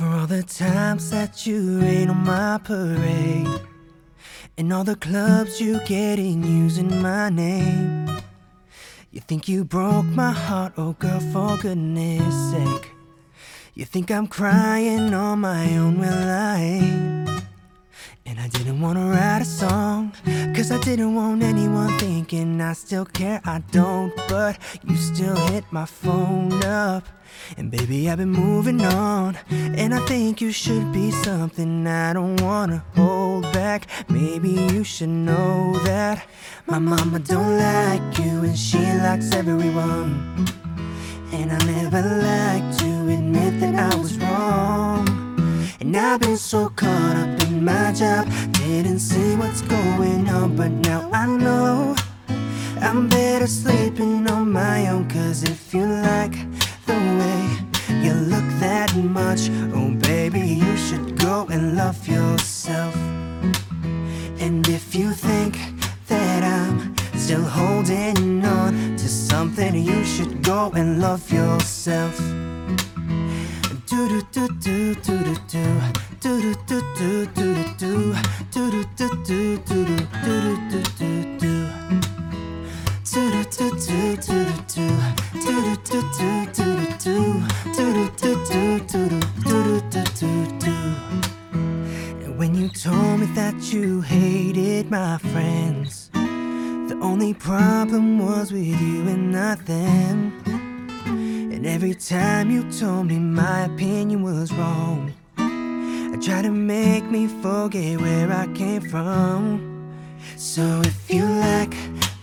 For all the times that you rain on my parade, and all the clubs you get in using my name. You think you broke my heart, oh girl, for goodness sake. You think I'm crying on my own, well, I ain't. And I didn't wanna write a song, didn't want anyone thinking I still care. I don't, but you still hit my phone up. And baby, I've been moving on, and I think you should be something I don't wanna hold back. Maybe you should know that my mama don't like you, and she likes everyone. And I never like to admit that I was wrong. And I've been so caught up my job, didn't see what's going on, but now I know I'm better sleeping on my own. Cause if you like the way you look that much, oh baby, you should go and love yourself. And if you think that I'm still holding on to something, you should go and love yourself. Do do do do do do do and when you told me that you hated my friends, the only problem was with you and not them. And every time you told me my opinion was wrong. Tried to make me forget where I came from. So if you like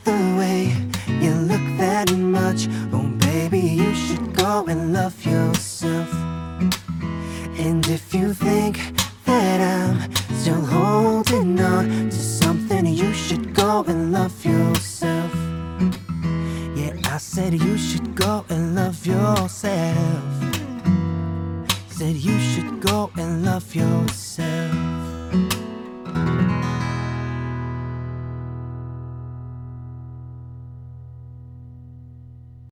the way you look that much, oh baby, you should go and love yourself. And if you think that I'm still holding on to something, you should go and love yourself. Yeah, I said you should go and love yourself. Said you yourself.